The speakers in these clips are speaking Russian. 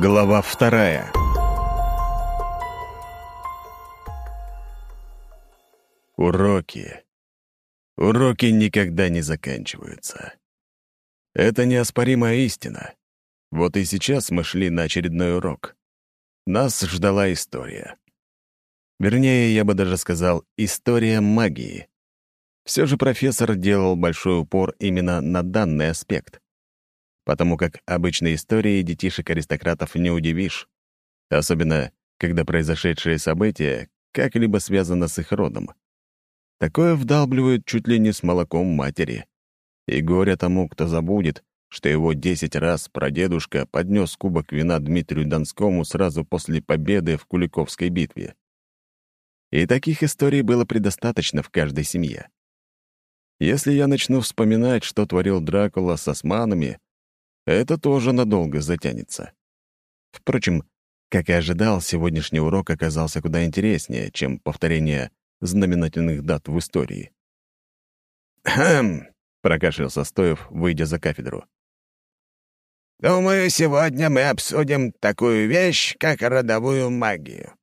Глава вторая Уроки. Уроки никогда не заканчиваются. Это неоспоримая истина. Вот и сейчас мы шли на очередной урок. Нас ждала история. Вернее, я бы даже сказал, история магии. Все же профессор делал большой упор именно на данный аспект потому как обычной историей детишек-аристократов не удивишь, особенно когда произошедшее событие как-либо связано с их родом. Такое вдалбливают чуть ли не с молоком матери. И горе тому, кто забудет, что его десять раз прадедушка поднес кубок вина Дмитрию Донскому сразу после победы в Куликовской битве. И таких историй было предостаточно в каждой семье. Если я начну вспоминать, что творил Дракула с османами, это тоже надолго затянется. Впрочем, как и ожидал, сегодняшний урок оказался куда интереснее, чем повторение знаменательных дат в истории. «Хм!» — прокашлялся Стоев, выйдя за кафедру. «Думаю, сегодня мы обсудим такую вещь, как родовую магию.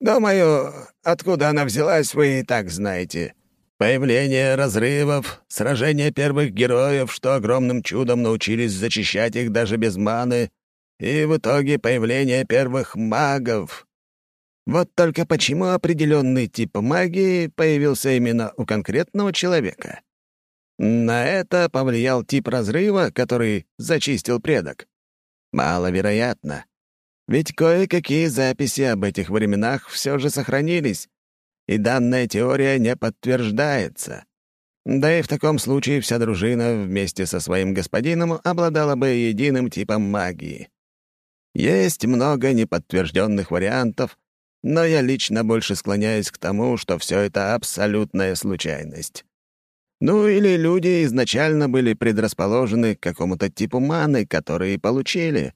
Думаю, откуда она взялась, вы и так знаете. Появление разрывов, сражение первых героев, что огромным чудом научились зачищать их даже без маны, и в итоге появление первых магов. Вот только почему определенный тип магии появился именно у конкретного человека? На это повлиял тип разрыва, который зачистил предок. Маловероятно. Ведь кое-какие записи об этих временах все же сохранились, и данная теория не подтверждается. Да и в таком случае вся дружина вместе со своим господином обладала бы единым типом магии. Есть много неподтвержденных вариантов, но я лично больше склоняюсь к тому, что все это абсолютная случайность. Ну или люди изначально были предрасположены к какому-то типу маны, который получили.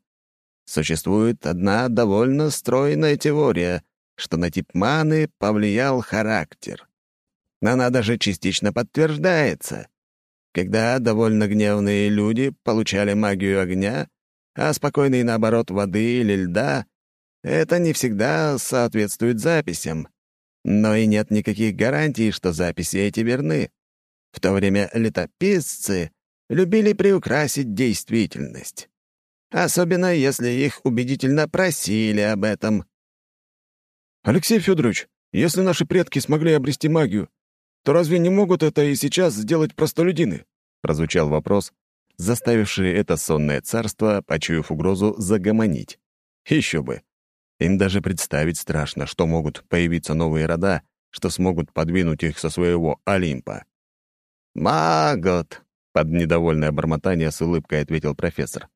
Существует одна довольно стройная теория — что на тип маны повлиял характер. Она даже частично подтверждается. Когда довольно гневные люди получали магию огня, а спокойные, наоборот, воды или льда, это не всегда соответствует записям. Но и нет никаких гарантий, что записи эти верны. В то время летописцы любили приукрасить действительность. Особенно, если их убедительно просили об этом. «Алексей Федорович, если наши предки смогли обрести магию, то разве не могут это и сейчас сделать простолюдины?» — прозвучал вопрос, заставивший это сонное царство, почуяв угрозу, загомонить. Еще бы. Им даже представить страшно, что могут появиться новые рода, что смогут подвинуть их со своего Олимпа. «Могут», — под недовольное бормотание с улыбкой ответил профессор.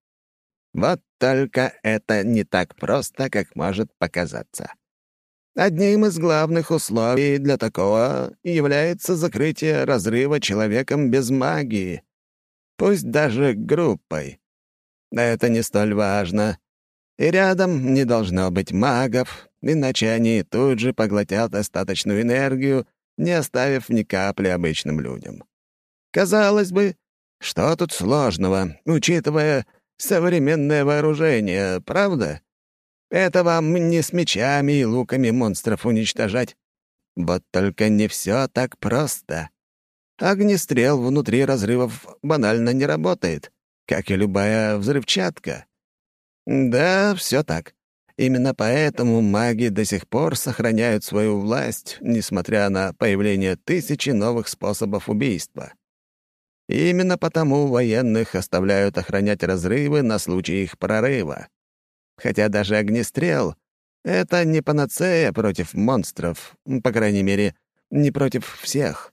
«Вот только это не так просто, как может показаться. Одним из главных условий для такого является закрытие разрыва человеком без магии, пусть даже группой. Это не столь важно. И рядом не должно быть магов, иначе они тут же поглотят остаточную энергию, не оставив ни капли обычным людям. Казалось бы, что тут сложного, учитывая современное вооружение, правда? Это вам не с мечами и луками монстров уничтожать. Вот только не все так просто. Огнестрел внутри разрывов банально не работает, как и любая взрывчатка. Да, все так. Именно поэтому маги до сих пор сохраняют свою власть, несмотря на появление тысячи новых способов убийства. И именно потому военных оставляют охранять разрывы на случай их прорыва. Хотя даже огнестрел — это не панацея против монстров, по крайней мере, не против всех.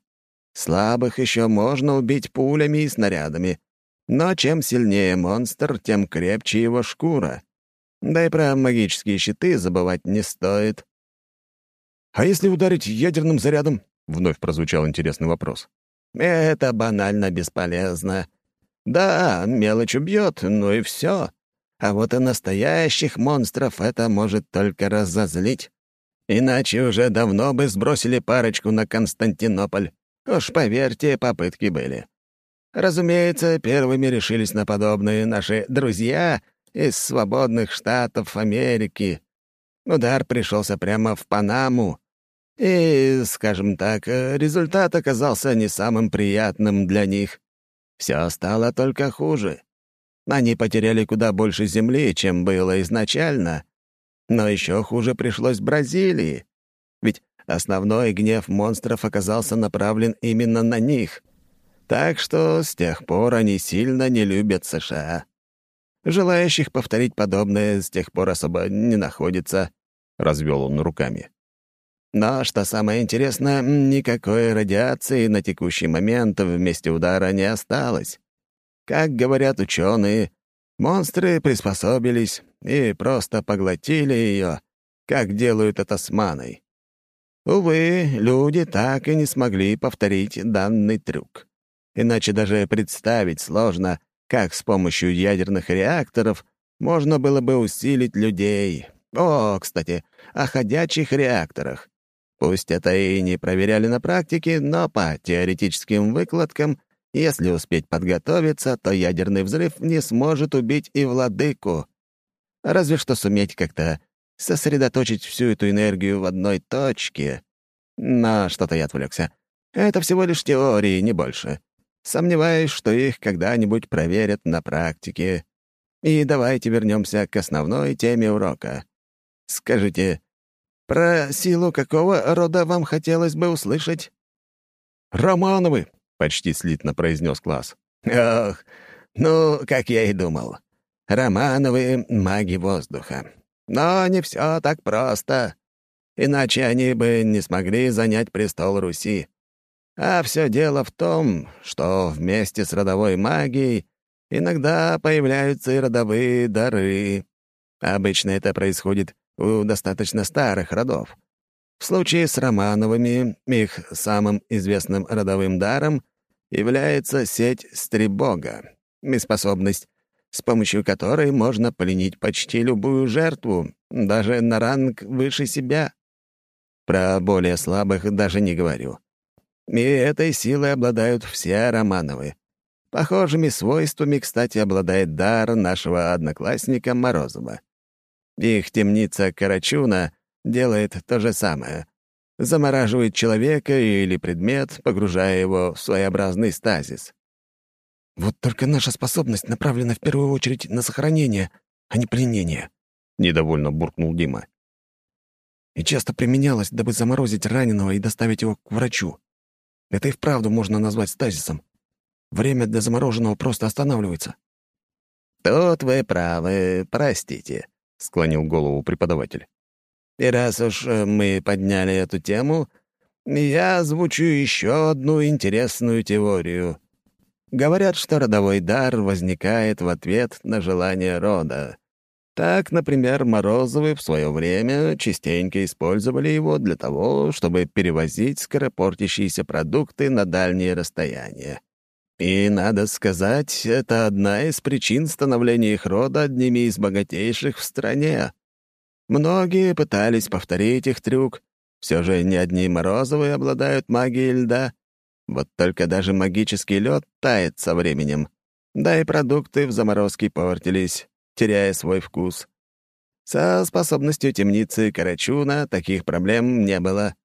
Слабых еще можно убить пулями и снарядами, но чем сильнее монстр, тем крепче его шкура. Да и про магические щиты забывать не стоит. «А если ударить ядерным зарядом?» — вновь прозвучал интересный вопрос. «Это банально бесполезно. Да, мелочь убьет, ну и все. А вот и настоящих монстров это может только разозлить. Иначе уже давно бы сбросили парочку на Константинополь. Уж поверьте, попытки были. Разумеется, первыми решились на подобные наши друзья из свободных штатов Америки. Удар пришелся прямо в Панаму. И, скажем так, результат оказался не самым приятным для них. Все стало только хуже. Они потеряли куда больше земли, чем было изначально. Но еще хуже пришлось Бразилии. Ведь основной гнев монстров оказался направлен именно на них. Так что с тех пор они сильно не любят США. Желающих повторить подобное с тех пор особо не находится», — развел он руками. «Но, что самое интересное, никакой радиации на текущий момент в месте удара не осталось. Как говорят ученые, монстры приспособились и просто поглотили ее, как делают это с маной. Увы, люди так и не смогли повторить данный трюк. Иначе даже представить сложно, как с помощью ядерных реакторов можно было бы усилить людей. О, кстати, о ходячих реакторах. Пусть это и не проверяли на практике, но по теоретическим выкладкам, если успеть подготовиться, то ядерный взрыв не сможет убить и владыку. Разве что суметь как-то сосредоточить всю эту энергию в одной точке. Но что-то я отвлекся. Это всего лишь теории, не больше. Сомневаюсь, что их когда-нибудь проверят на практике. И давайте вернемся к основной теме урока. Скажите, про силу какого рода вам хотелось бы услышать? «Романовы!» — почти слитно произнес класс. «Ох, ну, как я и думал. Романовы — маги воздуха. Но не все так просто. Иначе они бы не смогли занять престол Руси. А все дело в том, что вместе с родовой магией иногда появляются и родовые дары. Обычно это происходит у достаточно старых родов. В случае с Романовыми их самым известным родовым даром является сеть Стрибога, способность, с помощью которой можно пленить почти любую жертву, даже на ранг выше себя. Про более слабых даже не говорю. И этой силой обладают все Романовы. Похожими свойствами, кстати, обладает дар нашего одноклассника Морозова. Их темница Карачуна делает то же самое. Замораживает человека или предмет, погружая его в своеобразный стазис. «Вот только наша способность направлена в первую очередь на сохранение, а не пленение», — недовольно буркнул Дима. «И часто применялась, дабы заморозить раненого и доставить его к врачу. Это и вправду можно назвать стазисом. Время для замороженного просто останавливается. «Тут вы правы, простите», — склонил голову преподаватель. «И раз уж э, мы подняли эту тему, я озвучу еще одну интересную теорию. Говорят, что родовой дар возникает в ответ на желание рода. Так, например, Морозовы в свое время частенько использовали его для того, чтобы перевозить скоропортящиеся продукты на дальние расстояния. И, надо сказать, это одна из причин становления их рода одними из богатейших в стране. Многие пытались повторить их трюк, все же не одни Морозовы обладают магией льда. Вот только даже магический лед тает со временем. Да и продукты в заморозке портились, теряя свой вкус. Со способностью темницы Карачуна таких проблем не было.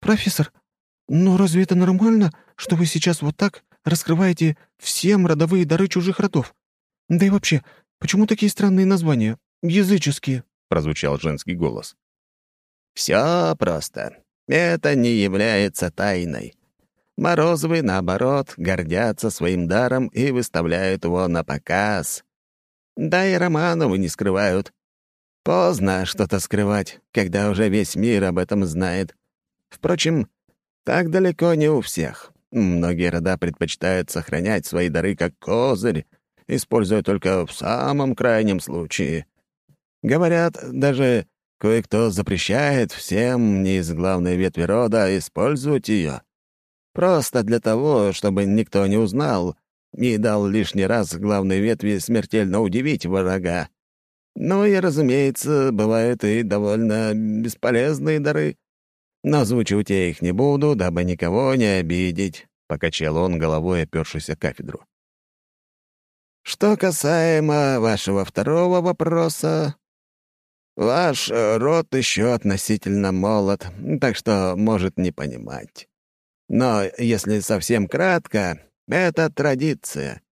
«Профессор, но разве это нормально, что вы сейчас вот так раскрываете всем родовые дары чужих родов? Да и вообще, почему такие странные названия? Языческие?» — прозвучал женский голос. «Все просто. Это не является тайной. Морозовы, наоборот, гордятся своим даром и выставляют его на показ. Да и Романовы не скрывают. Поздно что-то скрывать, когда уже весь мир об этом знает. Впрочем, так далеко не у всех. Многие рода предпочитают сохранять свои дары как козырь, используя только в самом крайнем случае. Говорят, даже кое-кто запрещает всем не из главной ветви рода использовать ее. Просто для того, чтобы никто не узнал, и дал лишний раз главной ветви смертельно удивить врага. Ну и, разумеется, бывают и довольно бесполезные дары. Но озвучивать я их не буду, дабы никого не обидеть», — покачал он головой, опершись о кафедру. Что касаемо вашего второго вопроса, ваш род еще относительно молод, так что может не понимать. Но если совсем кратко, это традиция,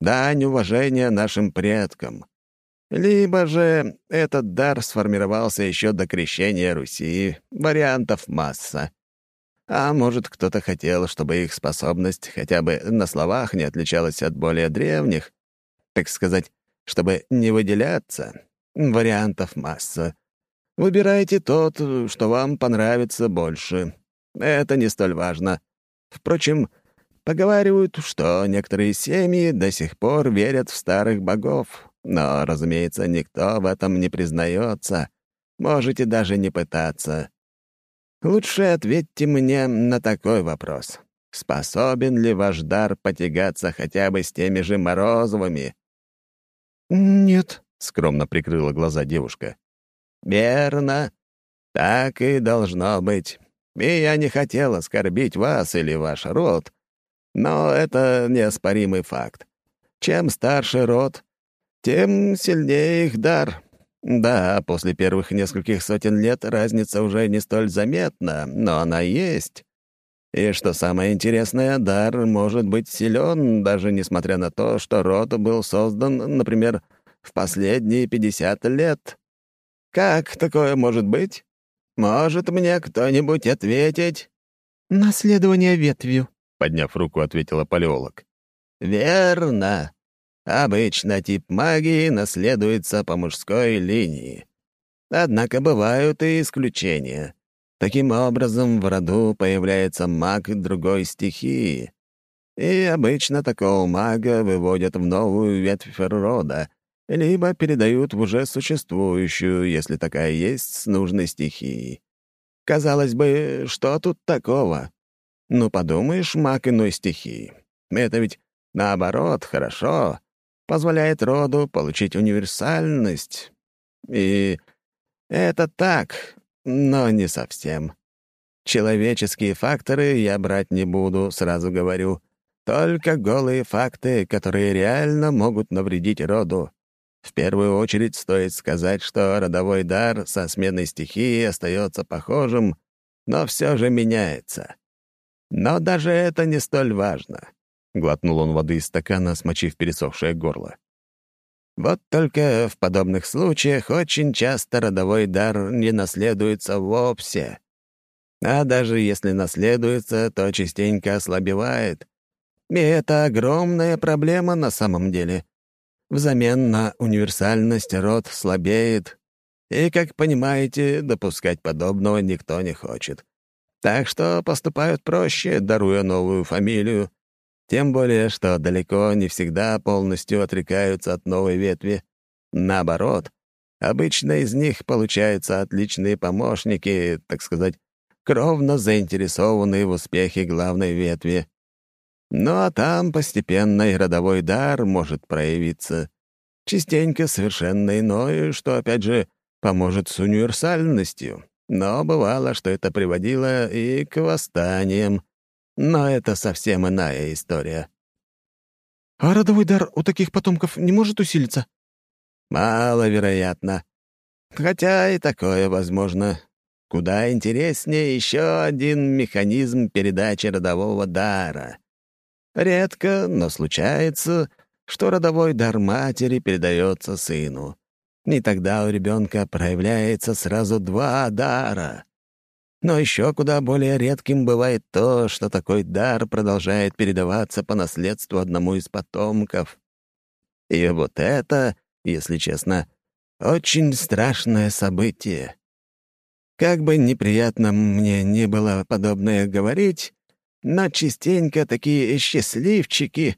дань уважения нашим предкам. Либо же этот дар сформировался еще до крещения Руси, вариантов масса. А может, кто-то хотел, чтобы их способность хотя бы на словах не отличалась от более древних, так сказать, чтобы не выделяться. Вариантов масса. Выбирайте тот, что вам понравится больше. Это не столь важно. Впрочем, поговаривают, что некоторые семьи до сих пор верят в старых богов, но, разумеется, никто в этом не признается. Можете даже не пытаться. Лучше ответьте мне на такой вопрос. Способен ли ваш дар потягаться хотя бы с теми же Морозовыми? «Нет», — скромно прикрыла глаза девушка. «Верно. Так и должно быть. И я не хотел оскорбить вас или ваш род, но это неоспоримый факт. Чем старше род, тем сильнее их дар. Да, после первых нескольких сотен лет разница уже не столь заметна, но она есть. И что самое интересное, дар может быть силен, даже несмотря на то, что род был создан, например, в последние 50 лет. Как такое может быть? Может мне кто-нибудь ответить? «Наследование ветвью», — подняв руку, ответила палеолог. «Верно. Обычно тип магии наследуется по мужской линии. Однако бывают и исключения. Таким образом, в роду появляется маг другой стихии. И обычно такого мага выводят в новую ветвь рода, либо передают в уже существующую, если такая есть, с нужной стихией. Казалось бы, что тут такого? Ну, подумаешь, маг иной стихии. Это ведь, наоборот, хорошо позволяет роду получить универсальность. И это так, но не совсем. Человеческие факторы я брать не буду, сразу говорю. Только голые факты, которые реально могут навредить роду. В первую очередь стоит сказать, что родовой дар со сменой стихии остается похожим, но все же меняется. Но даже это не столь важно. Глотнул он воды из стакана, смочив пересохшее горло. Вот только в подобных случаях очень часто родовой дар не наследуется вовсе. А даже если наследуется, то частенько ослабевает. И это огромная проблема на самом деле. Взамен на универсальность род слабеет. И, как понимаете, допускать подобного никто не хочет. Так что поступают проще, даруя новую фамилию, тем более, что далеко не всегда полностью отрекаются от новой ветви. Наоборот, обычно из них получаются отличные помощники, так сказать, кровно заинтересованные в успехе главной ветви. Ну а там постепенно и родовой дар может проявиться. Частенько совершенно иное, что, опять же, поможет с универсальностью. Но бывало, что это приводило и к восстаниям, но это совсем иная история. А родовой дар у таких потомков не может усилиться? Маловероятно. Хотя и такое возможно. Куда интереснее еще один механизм передачи родового дара. Редко, но случается, что родовой дар матери передается сыну. И тогда у ребенка проявляется сразу два дара. Но еще куда более редким бывает то, что такой дар продолжает передаваться по наследству одному из потомков. И вот это, если честно, очень страшное событие. Как бы неприятно мне не было подобное говорить, но частенько такие счастливчики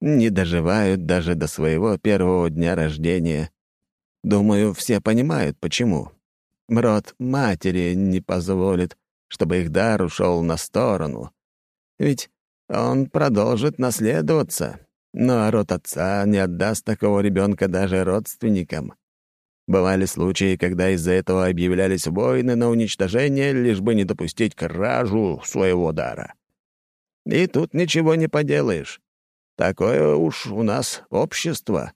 не доживают даже до своего первого дня рождения. Думаю, все понимают, почему. Род матери не позволит, чтобы их дар ушел на сторону. Ведь он продолжит наследоваться, но род отца не отдаст такого ребенка даже родственникам. Бывали случаи, когда из-за этого объявлялись войны на уничтожение, лишь бы не допустить кражу своего дара. И тут ничего не поделаешь. Такое уж у нас общество.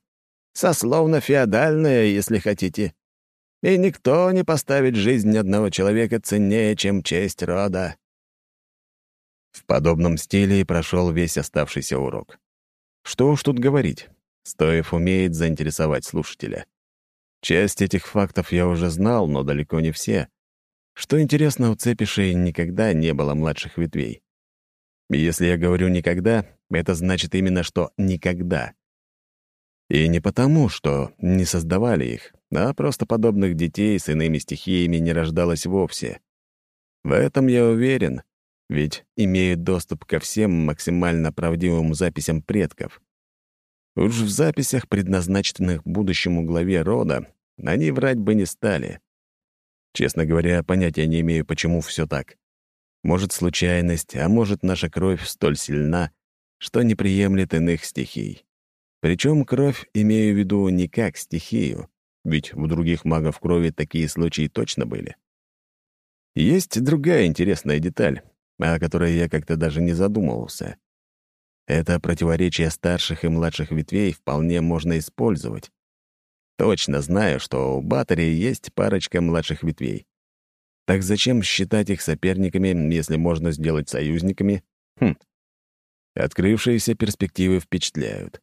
Сословно-феодальное, если хотите. И никто не поставит жизнь одного человека ценнее, чем честь рода». В подобном стиле и прошел весь оставшийся урок. Что уж тут говорить, Стоев умеет заинтересовать слушателя. Часть этих фактов я уже знал, но далеко не все. Что интересно, у Цепишей никогда не было младших ветвей. Если я говорю «никогда», это значит именно, что «никогда». И не потому, что не создавали их, а просто подобных детей с иными стихиями не рождалось вовсе. В этом я уверен, ведь имеют доступ ко всем максимально правдивым записям предков. Уж в записях, предназначенных будущему главе рода, они врать бы не стали. Честно говоря, понятия не имею, почему все так. Может, случайность, а может, наша кровь столь сильна, что не приемлет иных стихий. Причем кровь имею в виду не как стихию, ведь у других магов крови такие случаи точно были. Есть другая интересная деталь, о которой я как-то даже не задумывался. Это противоречие старших и младших ветвей вполне можно использовать. Точно знаю, что у Батари есть парочка младших ветвей. Так зачем считать их соперниками, если можно сделать союзниками? Хм. Открывшиеся перспективы впечатляют.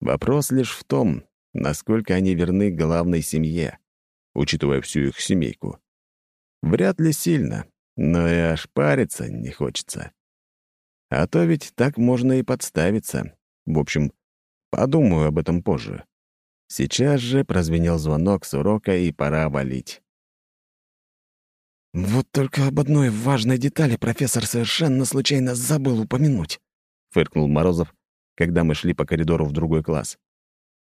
Вопрос лишь в том, насколько они верны главной семье, учитывая всю их семейку. Вряд ли сильно, но и аж париться не хочется. А то ведь так можно и подставиться. В общем, подумаю об этом позже. Сейчас же прозвенел звонок с урока, и пора валить. «Вот только об одной важной детали профессор совершенно случайно забыл упомянуть», — фыркнул Морозов, когда мы шли по коридору в другой класс.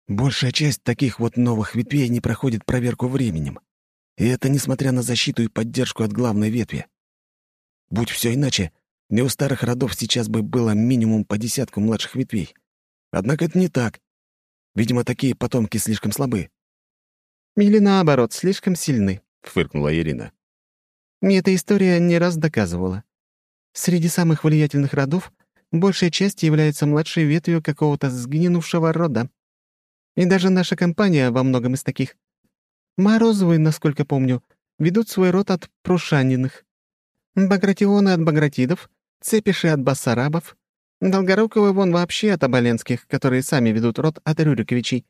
«Большая часть таких вот новых ветвей не проходит проверку временем. И это несмотря на защиту и поддержку от главной ветви. Будь все иначе, не у старых родов сейчас бы было минимум по десятку младших ветвей. Однако это не так. Видимо, такие потомки слишком слабы. «Или наоборот, слишком сильны», — фыркнула Ирина. «Мне эта история не раз доказывала. Среди самых влиятельных родов большая часть является младшей ветвью какого-то сгинувшего рода. И даже наша компания во многом из таких. Морозовы, насколько помню, ведут свой род от Прушаниных. Багратионы от Багратидов, Цепиши от Басарабов, Долгоруковы вон вообще от Оболенских, которые сами ведут род от Рюриковичей.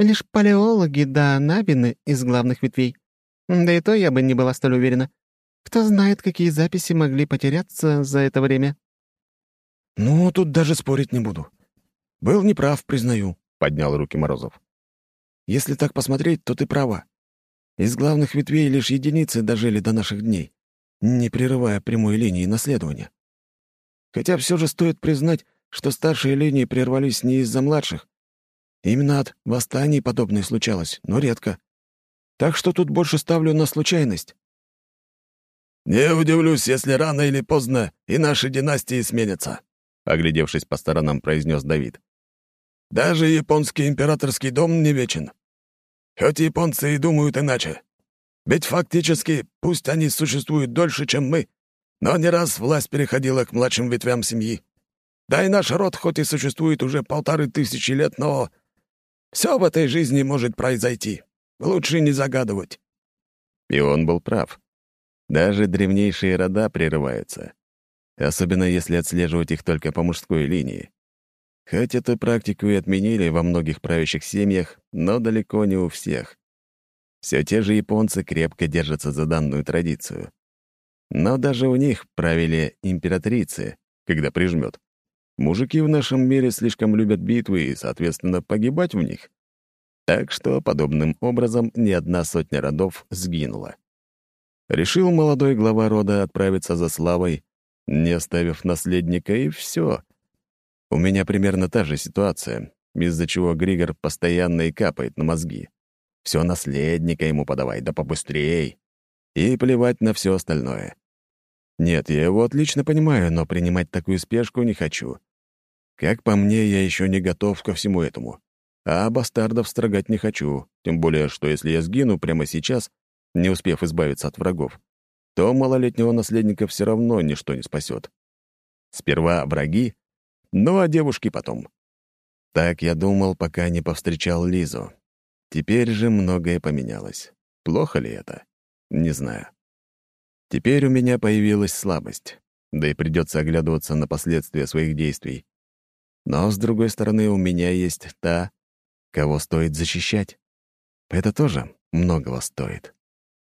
Лишь палеологи да набины из главных ветвей. Да и то я бы не была столь уверена. Кто знает, какие записи могли потеряться за это время. «Ну, тут даже спорить не буду. Был неправ, признаю», — поднял руки Морозов. «Если так посмотреть, то ты права. Из главных ветвей лишь единицы дожили до наших дней, не прерывая прямой линии наследования. Хотя все же стоит признать, что старшие линии прервались не из-за младших. Именно от восстаний подобное случалось, но редко. Так что тут больше ставлю на случайность. «Не удивлюсь, если рано или поздно и наши династии сменятся», — оглядевшись по сторонам, произнес Давид. «Даже японский императорский дом не вечен. Хоть японцы и думают иначе. Ведь фактически, пусть они существуют дольше, чем мы, но не раз власть переходила к младшим ветвям семьи. Да и наш род хоть и существует уже полторы тысячи лет, но все в этой жизни может произойти. Лучше не загадывать». И он был прав. Даже древнейшие рода прерываются. Особенно если отслеживать их только по мужской линии. Хоть эту практику и отменили во многих правящих семьях, но далеко не у всех. Все те же японцы крепко держатся за данную традицию. Но даже у них правили императрицы, когда прижмет. Мужики в нашем мире слишком любят битвы и, соответственно, погибать в них. Так что подобным образом ни одна сотня родов сгинула. Решил молодой глава рода отправиться за славой, не оставив наследника, и все. У меня примерно та же ситуация, из-за чего Григор постоянно и капает на мозги. Все наследника ему подавай, да побыстрей и плевать на все остальное. Нет, я его отлично понимаю, но принимать такую спешку не хочу. Как по мне, я еще не готов ко всему этому. А бастардов строгать не хочу, тем более, что если я сгину прямо сейчас, не успев избавиться от врагов, то малолетнего наследника все равно ничто не спасет. Сперва враги, ну а девушки потом. Так я думал, пока не повстречал Лизу. Теперь же многое поменялось. Плохо ли это? Не знаю. Теперь у меня появилась слабость, да и придется оглядываться на последствия своих действий. Но, с другой стороны, у меня есть та, кого стоит защищать. Это тоже многого стоит.